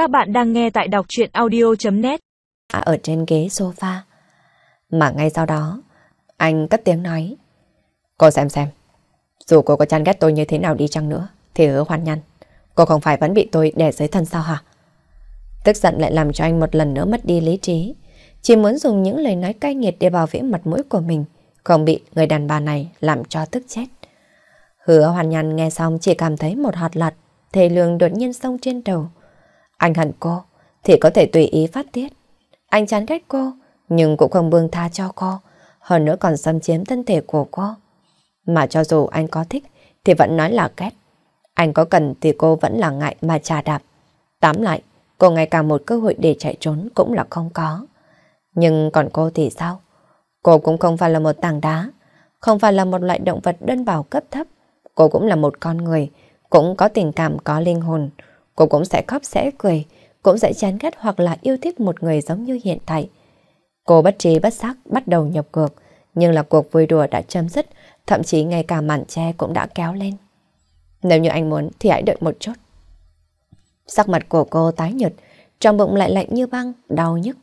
Các bạn đang nghe tại đọc chuyện audio.net à, Ở trên ghế sofa. Mà ngay sau đó, anh cất tiếng nói. Cô xem xem, dù cô có chán ghét tôi như thế nào đi chăng nữa, thì hứa hoan nhăn. Cô không phải vẫn bị tôi đè dưới thân sao hả? Tức giận lại làm cho anh một lần nữa mất đi lý trí. Chỉ muốn dùng những lời nói cay nghiệt để bảo vệ mặt mũi của mình, không bị người đàn bà này làm cho tức chết. Hứa hoàn nhăn nghe xong chỉ cảm thấy một hạt lật, thề lương đột nhiên sông trên đầu. Anh hận cô, thì có thể tùy ý phát tiết. Anh chán ghét cô, nhưng cũng không buông tha cho cô, hơn nữa còn xâm chiếm thân thể của cô. Mà cho dù anh có thích, thì vẫn nói là ghét. Anh có cần thì cô vẫn là ngại mà trà đạp. tám lại, cô ngày càng một cơ hội để chạy trốn cũng là không có. Nhưng còn cô thì sao? Cô cũng không phải là một tảng đá, không phải là một loại động vật đơn bào cấp thấp. Cô cũng là một con người, cũng có tình cảm, có linh hồn. Cô cũng sẽ khóc sẽ cười, cũng sẽ chán ghét hoặc là yêu thích một người giống như hiện tại. Cô bất trí bất giác bắt đầu nhập cuộc, nhưng là cuộc vui đùa đã chấm dứt, thậm chí ngay cả màn che cũng đã kéo lên. Nếu như anh muốn thì hãy đợi một chút. Sắc mặt của cô tái nhợt, trong bụng lại lạnh như băng, đau nhức.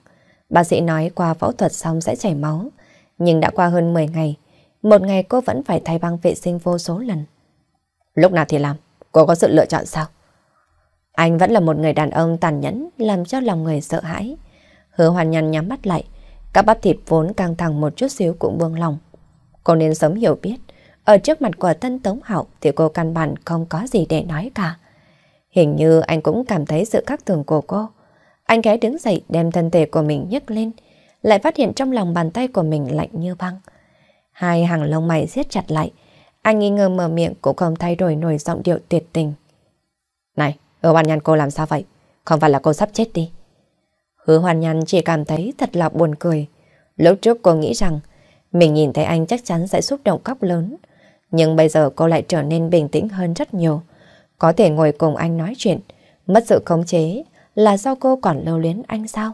Bác sĩ nói qua phẫu thuật xong sẽ chảy máu, nhưng đã qua hơn 10 ngày, một ngày cô vẫn phải thay băng vệ sinh vô số lần. Lúc nào thì làm, cô có sự lựa chọn sao? Anh vẫn là một người đàn ông tàn nhẫn, làm cho lòng người sợ hãi. Hứa hoàn nhăn nhắm mắt lại, các bắp thịt vốn căng thẳng một chút xíu cũng buông lòng. Cô nên sớm hiểu biết, ở trước mặt của tân Tống hậu, thì cô căn bản không có gì để nói cả. Hình như anh cũng cảm thấy sự khác thường của cô. Anh ghé đứng dậy đem thân thể của mình nhấc lên, lại phát hiện trong lòng bàn tay của mình lạnh như băng. Hai hàng lông mày siết chặt lại, anh nghi ngờ mở miệng cũng không thay đổi nổi giọng điệu tuyệt tình. Này, hứa Hoan nhan cô làm sao vậy? Không phải là cô sắp chết đi. Hứa Hoan nhan chỉ cảm thấy thật là buồn cười. Lúc trước cô nghĩ rằng mình nhìn thấy anh chắc chắn sẽ xúc động khóc lớn. Nhưng bây giờ cô lại trở nên bình tĩnh hơn rất nhiều. Có thể ngồi cùng anh nói chuyện. Mất sự khống chế là do cô còn lưu luyến anh sao?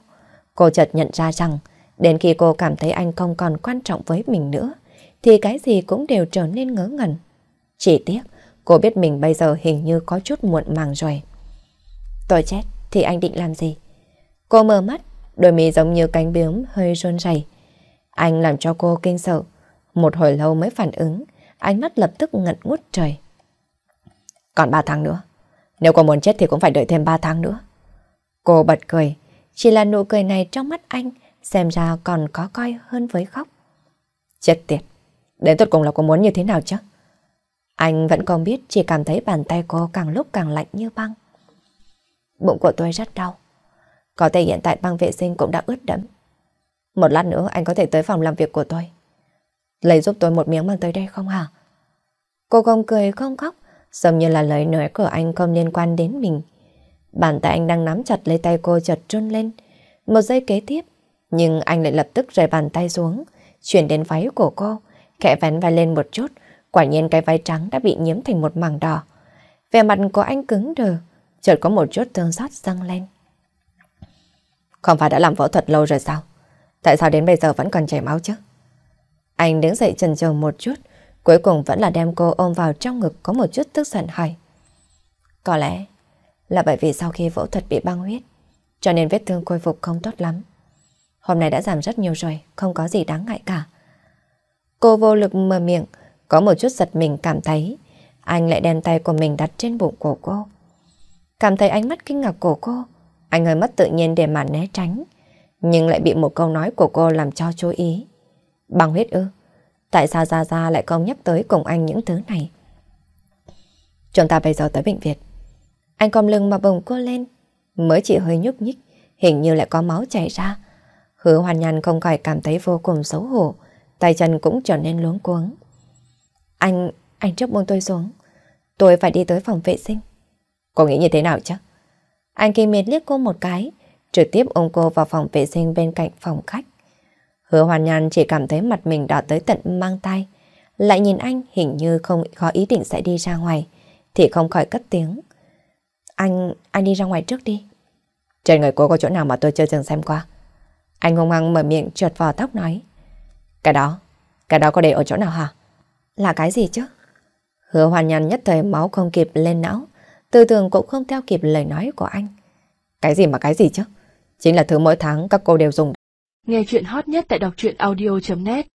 Cô chợt nhận ra rằng đến khi cô cảm thấy anh không còn quan trọng với mình nữa thì cái gì cũng đều trở nên ngớ ngẩn. Chỉ tiếc, cô biết mình bây giờ hình như có chút muộn màng rồi. Tôi chết, thì anh định làm gì? Cô mở mắt, đôi mì giống như cánh bướm hơi run rẩy. Anh làm cho cô kinh sợ. Một hồi lâu mới phản ứng, ánh mắt lập tức ngận ngút trời. Còn 3 tháng nữa. Nếu cô muốn chết thì cũng phải đợi thêm 3 tháng nữa. Cô bật cười, chỉ là nụ cười này trong mắt anh xem ra còn có coi hơn với khóc. Chết tiệt, đến tốt cùng là cô muốn như thế nào chứ? Anh vẫn không biết, chỉ cảm thấy bàn tay cô càng lúc càng lạnh như băng. Bụng của tôi rất đau. Có thể hiện tại băng vệ sinh cũng đã ướt đẫm. Một lát nữa anh có thể tới phòng làm việc của tôi. Lấy giúp tôi một miếng mang tới đây không hả? Cô không cười không khóc, giống như là lời nói của anh không liên quan đến mình. Bàn tay anh đang nắm chặt lấy tay cô chợt trôn lên. Một giây kế tiếp, nhưng anh lại lập tức rời bàn tay xuống, chuyển đến váy của cô, khẽ vén vai lên một chút, quả nhiên cái váy trắng đã bị nhiễm thành một mảng đỏ. Vẻ mặt của anh cứng đờ, chợt có một chút thương xót dâng lên. Không phải đã làm phẫu thuật lâu rồi sao? Tại sao đến bây giờ vẫn còn chảy máu chứ? Anh đứng dậy chần chừ một chút, cuối cùng vẫn là đem cô ôm vào trong ngực có một chút tức giận hỏi. Có lẽ là bởi vì sau khi phẫu thuật bị băng huyết, cho nên vết thương khôi phục không tốt lắm. Hôm nay đã giảm rất nhiều rồi, không có gì đáng ngại cả. Cô vô lực mở miệng, có một chút giật mình cảm thấy anh lại đem tay của mình đặt trên bụng của cô. Cảm thấy ánh mắt kinh ngạc của cô, anh hơi mất tự nhiên để mà né tránh, nhưng lại bị một câu nói của cô làm cho chú ý. Bằng huyết ư? Tại sao Gia Gia lại không nhắc tới cùng anh những thứ này? Chúng ta bây giờ tới bệnh viện. Anh cong lưng mà bồng cô lên, mới chỉ hơi nhúc nhích, hình như lại có máu chảy ra. Hứa hoàn nhàn không khỏi cảm thấy vô cùng xấu hổ, tay chân cũng trở nên luống cuống. Anh, anh trước buông tôi xuống. Tôi phải đi tới phòng vệ sinh. Cô nghĩ như thế nào chứ? Anh Kim miệt liếc cô một cái, trực tiếp ôm cô vào phòng vệ sinh bên cạnh phòng khách. Hứa hoàn nhàn chỉ cảm thấy mặt mình đỏ tới tận mang tay. Lại nhìn anh hình như không có ý định sẽ đi ra ngoài, thì không khỏi cất tiếng. Anh, anh đi ra ngoài trước đi. Trên người cô có chỗ nào mà tôi chưa từng xem qua? Anh hung hăng mở miệng trượt vào tóc nói. Cái đó, cái đó có để ở chỗ nào hả? Là cái gì chứ? Hứa hoàn nhàn nhất thời máu không kịp lên não, tư tưởng cũng không theo kịp lời nói của anh. Cái gì mà cái gì chứ? Chính là thứ mỗi tháng các cô đều dùng. Nghe chuyện hot nhất tại đọc truyện audio.net